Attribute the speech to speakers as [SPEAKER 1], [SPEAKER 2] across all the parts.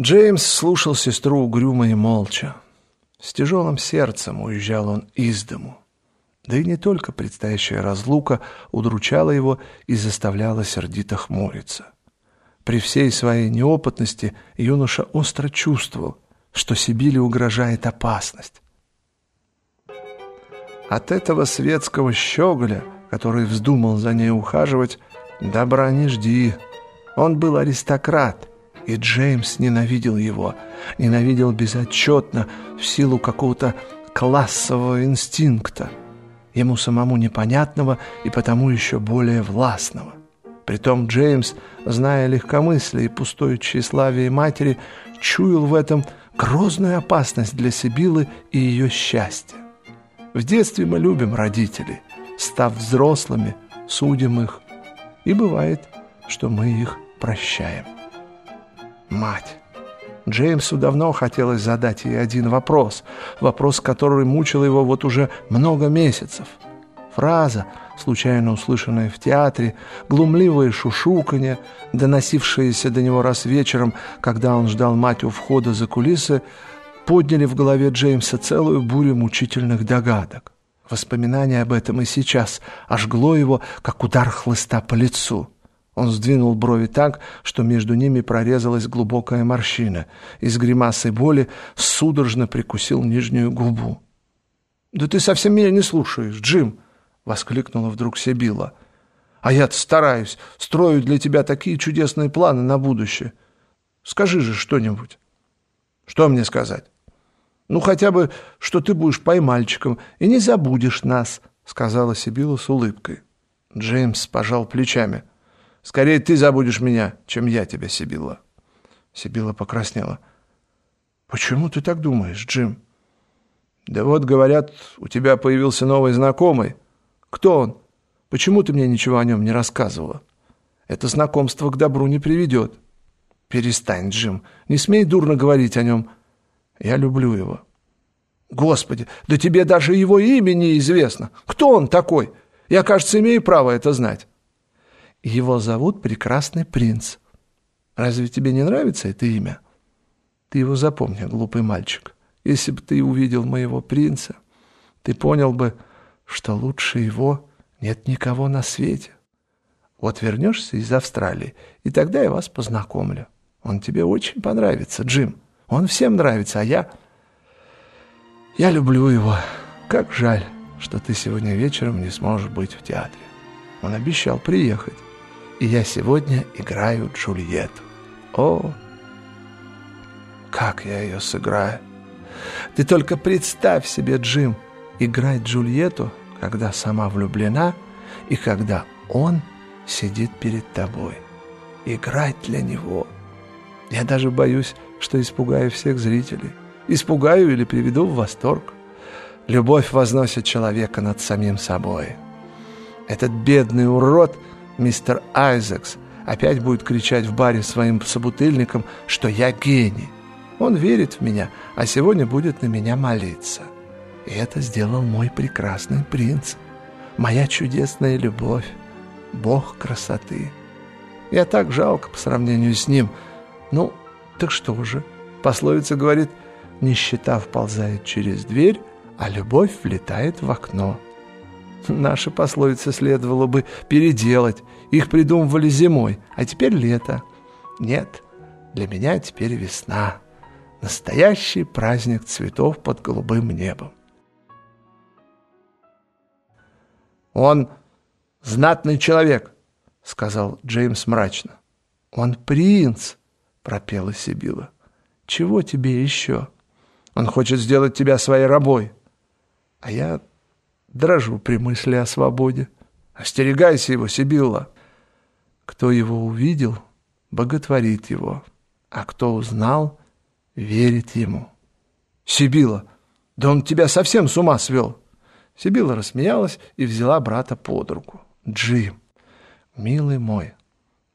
[SPEAKER 1] Джеймс слушал сестру угрюмо и молча. С тяжелым сердцем уезжал он из дому. Да и не только предстоящая разлука удручала его и заставляла сердито хмуриться. При всей своей неопытности юноша остро чувствовал, что Сибиле угрожает опасность. От этого светского щеголя, который вздумал за ней ухаживать, добра не жди. Он был аристократ, и Джеймс ненавидел его, ненавидел безотчетно в силу какого-то классового инстинкта, ему самому непонятного и потому еще более властного. Притом Джеймс, зная легкомыслие и пустое тщеславие матери, чуял в этом грозную опасность для Сибилы и ее счастья. В детстве мы любим родителей, став взрослыми, судим их, и бывает, что мы их прощаем. Мать. Джеймсу давно хотелось задать ей один вопрос, вопрос, который мучил его вот уже много месяцев. Фраза, случайно услышанная в театре, глумливое шушуканье, доносившееся до него раз вечером, когда он ждал мать у входа за кулисы, подняли в голове Джеймса целую бурю мучительных догадок. Воспоминание об этом и сейчас ожгло его, как удар хлыста по лицу. Он сдвинул брови так, что между ними прорезалась глубокая морщина, и с гримасой боли судорожно прикусил нижнюю губу. «Да ты совсем меня не слушаешь, Джим!» — воскликнула вдруг Сибила. «А я-то стараюсь, строю для тебя такие чудесные планы на будущее. Скажи же что-нибудь». «Что мне сказать?» «Ну, хотя бы, что ты будешь поймальчиком и не забудешь нас», — сказала Сибила с улыбкой. Джеймс пожал плечами — Скорее ты забудешь меня, чем я тебя, Сибилла. Сибилла покраснела. Почему ты так думаешь, Джим? Да вот, говорят, у тебя появился новый знакомый. Кто он? Почему ты мне ничего о нем не рассказывала? Это знакомство к добру не приведет. Перестань, Джим. Не смей дурно говорить о нем. Я люблю его. Господи, да тебе даже его имя неизвестно. Кто он такой? Я, кажется, имею право это знать. Его зовут Прекрасный принц. Разве тебе не нравится это имя? Ты его запомни, глупый мальчик. Если бы ты увидел моего принца, ты понял бы, что лучше его нет никого на свете. Вот вернешься из Австралии, и тогда я вас познакомлю. Он тебе очень понравится, Джим. Он всем нравится, а я... Я люблю его. Как жаль, что ты сегодня вечером не сможешь быть в театре. Он обещал приехать и я сегодня играю Джульетту. О, как я ее сыграю! Ты только представь себе, Джим, играть Джульетту, когда сама влюблена и когда он сидит перед тобой. Играть для него. Я даже боюсь, что испугаю всех зрителей. Испугаю или приведу в восторг. Любовь возносит человека над самим собой. Этот бедный урод — мистер Айзекс опять будет кричать в баре своим собутыльникам, что я гений. Он верит в меня, а сегодня будет на меня молиться. И это сделал мой прекрасный принц, моя чудесная любовь, бог красоты. Я так жалко по сравнению с ним. Ну, так что же? Пословица говорит, нищета вползает через дверь, а любовь влетает в окно. Наши пословицы следовало бы переделать. Их придумывали зимой, а теперь лето. Нет, для меня теперь весна. Настоящий праздник цветов под голубым небом. «Он знатный человек», — сказал Джеймс мрачно. «Он принц», — пропела Сибила. «Чего тебе еще? Он хочет сделать тебя своей рабой. А я дрожу при мысли о свободе. Остерегайся его, Сибилла. Кто его увидел, боготворит его, а кто узнал, верит ему. Сибила, да он тебя совсем с ума свел. Сибила рассмеялась и взяла брата под руку. Джим, милый мой,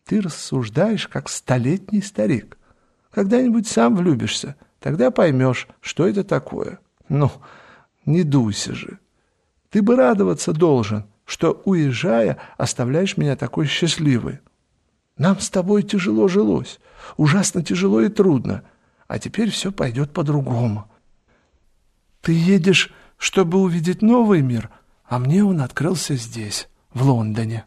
[SPEAKER 1] ты рассуждаешь, как столетний старик. Когда-нибудь сам влюбишься, тогда поймешь, что это такое. Ну, не дуйся же. Ты бы радоваться должен, что, уезжая, оставляешь меня такой счастливой. Нам с тобой тяжело жилось, ужасно тяжело и трудно. а теперь все пойдет по-другому. Ты едешь, чтобы увидеть новый мир, а мне он открылся здесь, в Лондоне.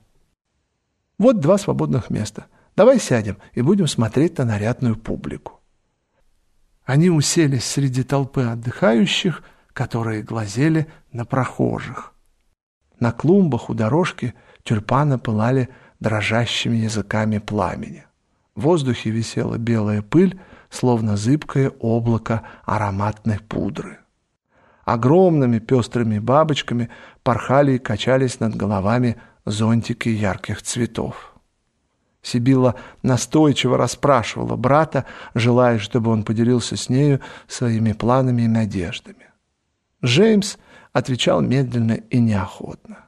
[SPEAKER 1] Вот два свободных места. Давай сядем и будем смотреть на нарядную публику. Они уселись среди толпы отдыхающих, которые глазели на прохожих. На клумбах у дорожки тюльпаны пылали дрожащими языками пламени. В воздухе висела белая пыль, словно зыбкое облако ароматной пудры. Огромными пестрыми бабочками порхали и качались над головами зонтики ярких цветов. Сибила настойчиво расспрашивала брата, желая, чтобы он поделился с нею своими планами и надеждами. Джеймс отвечал медленно и неохотно.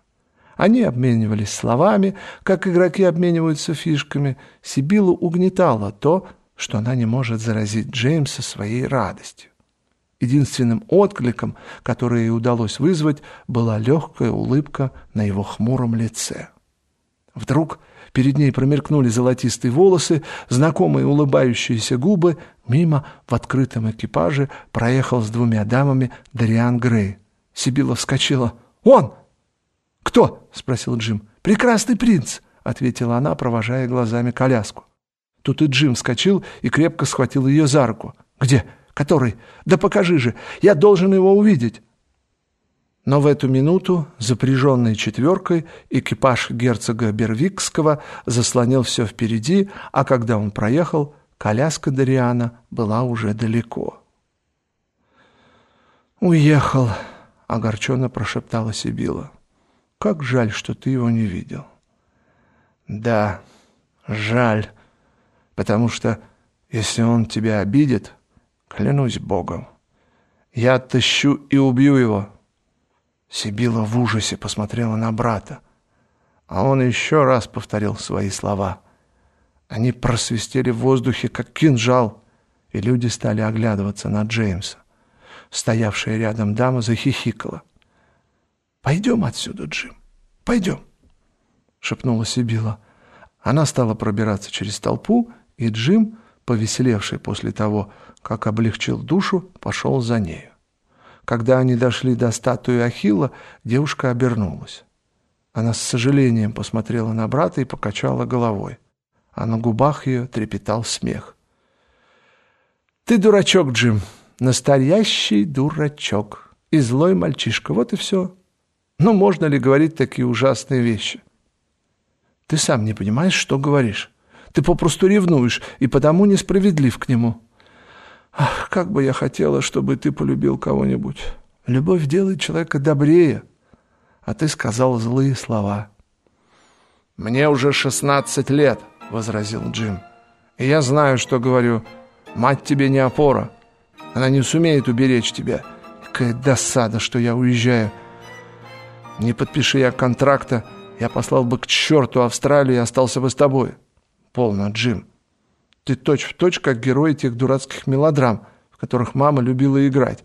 [SPEAKER 1] Они обменивались словами, как игроки обмениваются фишками. Сибилу угнетало то, что она не может заразить Джеймса своей радостью. Единственным откликом, который ей удалось вызвать, была легкая улыбка на его хмуром лице. Вдруг перед ней промелькнули золотистые волосы, знакомые улыбающиеся губы. Мимо в открытом экипаже проехал с двумя дамами Дариан Грей. Сибила вскочила. «Он!» «Кто?» — спросил Джим. «Прекрасный принц!» — ответила она, провожая глазами коляску. Тут и Джим вскочил и крепко схватил ее за руку. «Где? Который? Да покажи же! Я должен его увидеть!» Но в эту минуту, запряженный четверкой, экипаж герцога Бервикского заслонил все впереди, а когда он проехал, коляска Дариана была уже далеко. «Уехал», — огорченно прошептала Сибила. «Как жаль, что ты его не видел». «Да, жаль», потому что если он тебя обидит, клянусь Богом, я оттащу и убью его». Сибила в ужасе посмотрела на брата, а он еще раз повторил свои слова. Они просвистели в воздухе, как кинжал, и люди стали оглядываться на Джеймса. Стоявшая рядом дама захихикала. «Пойдем отсюда, Джим, пойдем», — шепнула Сибила. Она стала пробираться через толпу и Джим, повеселевший после того, как облегчил душу, пошел за нею. Когда они дошли до статуи Ахилла, девушка обернулась. Она с сожалением посмотрела на брата и покачала головой, а на губах ее трепетал смех. «Ты дурачок, Джим, настоящий дурачок и злой мальчишка, вот и все. Ну, можно ли говорить такие ужасные вещи? Ты сам не понимаешь, что говоришь. Ты попросту ревнуешь и потому несправедлив к нему. Ах, как бы я хотела, чтобы ты полюбил кого-нибудь. Любовь делает человека добрее. А ты сказал злые слова. «Мне уже шестнадцать лет», — возразил Джим. «И я знаю, что говорю. Мать тебе не опора. Она не сумеет уберечь тебя. Какая досада, что я уезжаю. Не подпиши я контракта, я послал бы к черту Австралию и остался бы с тобой». Полно, Джим. Ты точь-в-точь, точь, как герой этих дурацких мелодрам, в которых мама любила играть.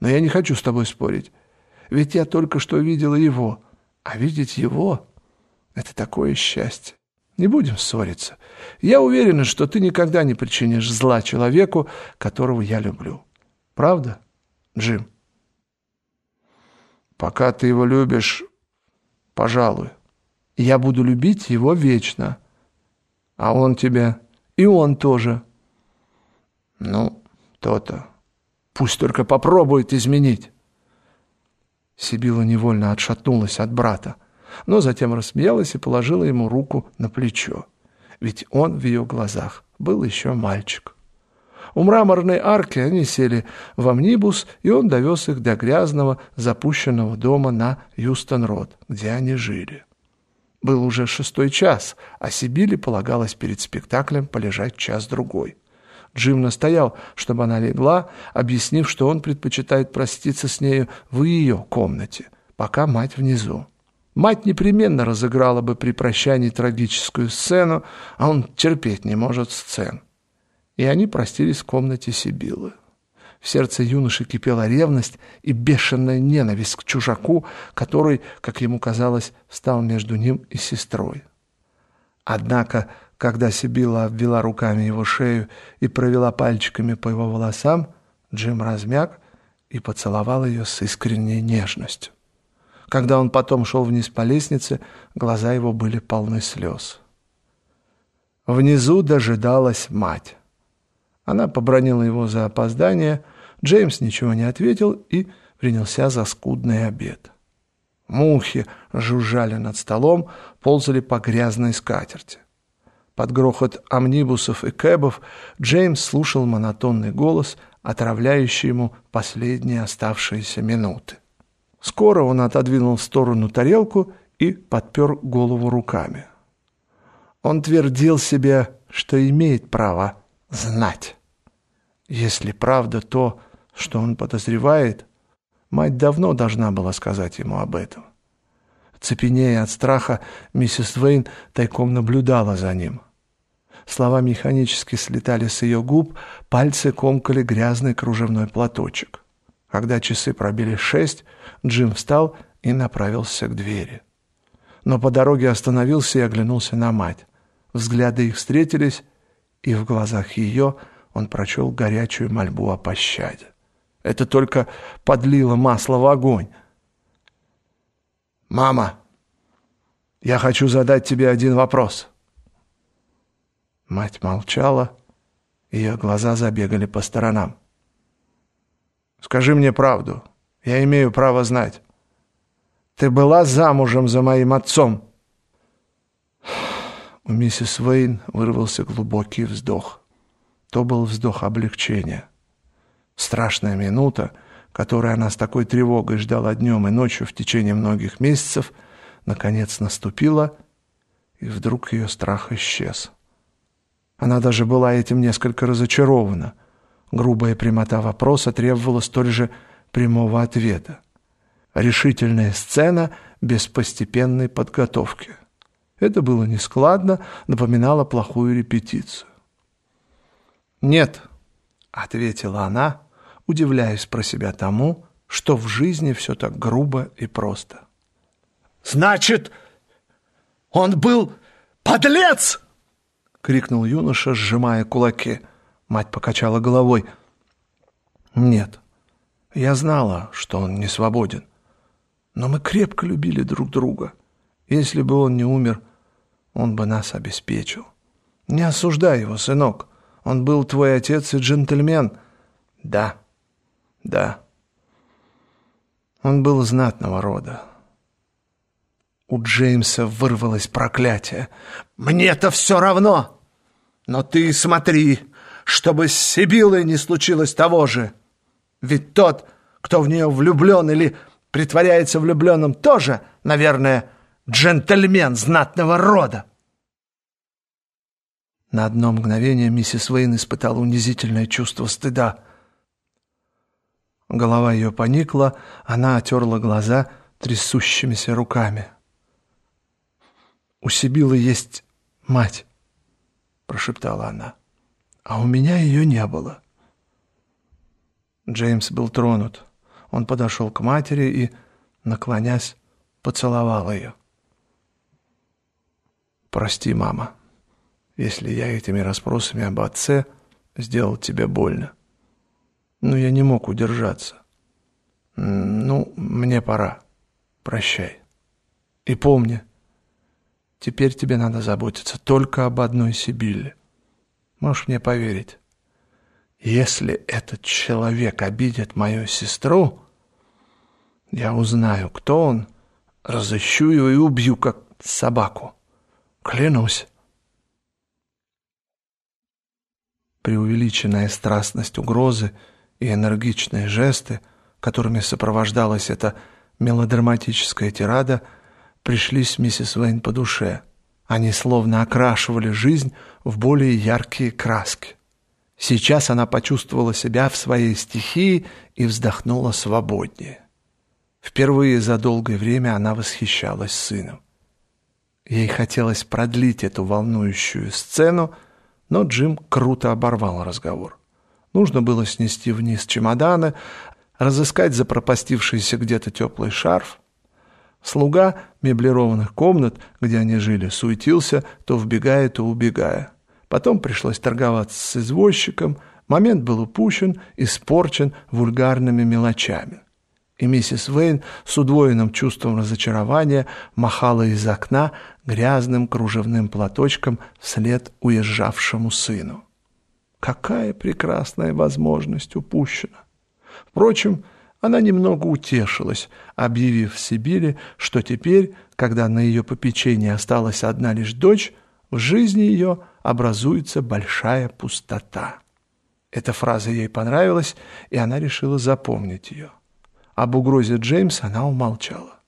[SPEAKER 1] Но я не хочу с тобой спорить. Ведь я только что видела его. А видеть его — это такое счастье. Не будем ссориться. Я уверена, что ты никогда не причинишь зла человеку, которого я люблю. Правда, Джим? Пока ты его любишь, пожалуй. Я буду любить его вечно. А он тебя. И он тоже. Ну, то-то. Пусть только попробует изменить. Сибила невольно отшатнулась от брата, но затем рассмеялась и положила ему руку на плечо. Ведь он в ее глазах был еще мальчик. У мраморной арки они сели в амнибус, и он довез их до грязного запущенного дома на Юстон-Род, где они жили. Был уже шестой час, а Сибили полагалось перед спектаклем полежать час-другой. Джим настоял, чтобы она легла, объяснив, что он предпочитает проститься с нею в ее комнате, пока мать внизу. Мать непременно разыграла бы при прощании трагическую сцену, а он терпеть не может сцен. И они простились в комнате Сибилы. В сердце юноши кипела ревность и бешеная ненависть к чужаку, который, как ему казалось, стал между ним и сестрой. Однако Когда Сибила обвела руками его шею и провела пальчиками по его волосам, Джим размяк и поцеловал ее с искренней нежностью. Когда он потом шел вниз по лестнице, глаза его были полны слез. Внизу дожидалась мать. Она побронила его за опоздание, Джеймс ничего не ответил и принялся за скудный обед. Мухи жужжали над столом, ползали по грязной скатерти. Под грохот амнибусов и кэбов Джеймс слушал монотонный голос, отравляющий ему последние оставшиеся минуты. Скоро он отодвинул в сторону тарелку и подпер голову руками. Он твердил себе, что имеет право знать. Если правда то, что он подозревает, мать давно должна была сказать ему об этом. Цепенея от страха, миссис Вейн тайком наблюдала за ним. Слова механически слетали с ее губ, пальцы комкали грязный кружевной платочек. Когда часы пробили шесть, Джим встал и направился к двери. Но по дороге остановился и оглянулся на мать. Взгляды их встретились, и в глазах ее он прочел горячую мольбу о пощаде. Это только подлило масло в огонь. «Мама, я хочу задать тебе один вопрос». Мать молчала, ее глаза забегали по сторонам. Скажи мне правду. Я имею право знать. Ты была замужем за моим отцом?» У миссис Вейн вырвался глубокий вздох. То был вздох облегчения. Страшная минута, которую она с такой тревогой ждала днем и ночью в течение многих месяцев, наконец наступила, и вдруг ее страх исчез. Она даже была этим несколько разочарована — Грубая прямота вопроса требовала столь же прямого ответа. Решительная сцена без постепенной подготовки. Это было нескладно, напоминало плохую репетицию. «Нет», — ответила она, удивляясь про себя тому, что в жизни все так грубо и просто.
[SPEAKER 2] «Значит, он был подлец!»
[SPEAKER 1] — крикнул юноша, сжимая кулаки — Мать покачала головой. «Нет, я знала, что он не свободен. Но мы крепко любили друг друга. Если бы он не умер, он бы нас обеспечил. Не осуждай его, сынок. Он был твой отец и джентльмен. Да, да. Он был знатного рода. У Джеймса вырвалось проклятие. «Мне-то все равно! Но ты смотри, чтобы с Сибилой не случилось того же. Ведь тот, кто в нее влюблен или притворяется влюбленным, тоже, наверное, джентльмен знатного рода. На одно мгновение миссис Вейн испытала унизительное чувство стыда. Голова ее поникла, она отерла глаза трясущимися руками. «У Сибилы есть мать», — прошептала она а у меня ее не было. Джеймс был тронут. Он подошел к матери и, наклонясь, поцеловал ее. «Прости, мама, если я этими расспросами об отце сделал тебе больно. Но я не мог удержаться. Ну, мне пора. Прощай. И помни, теперь тебе надо заботиться только об одной Сибилле. Можешь мне поверить. Если этот человек обидит мою сестру, я узнаю, кто он, разыщу его и убью, как собаку. Клянусь. Преувеличенная страстность угрозы и энергичные жесты, которыми сопровождалась эта мелодраматическая тирада, пришлись миссис Вейн по душе — они словно окрашивали жизнь в более яркие краски. Сейчас она почувствовала себя в своей стихии и вздохнула свободнее. Впервые за долгое время она восхищалась сыном. Ей хотелось продлить эту волнующую сцену, но Джим круто оборвал разговор. Нужно было снести вниз чемоданы, разыскать запропастившийся где-то теплый шарф. Слуга меблированных комнат, где они жили, суетился, то вбегая, то убегая. Потом пришлось торговаться с извозчиком, момент был упущен, испорчен вульгарными мелочами. И миссис Вейн с удвоенным чувством разочарования махала из окна грязным кружевным платочком вслед уезжавшему сыну. Какая прекрасная возможность упущена! Впрочем, она немного утешилась, объявив в Сибири, что теперь, когда на ее попечении осталась одна лишь дочь, в жизни ее образуется большая пустота. Эта фраза ей понравилась, и она решила запомнить ее. Об угрозе Джеймса она умолчала.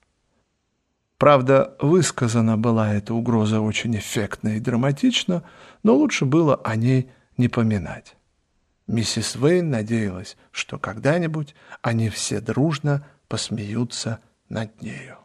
[SPEAKER 1] Правда, высказана была эта угроза очень эффектно и драматично, но лучше было о ней не поминать. Миссис Вейн надеялась, что когда-нибудь они все дружно посмеются над нею.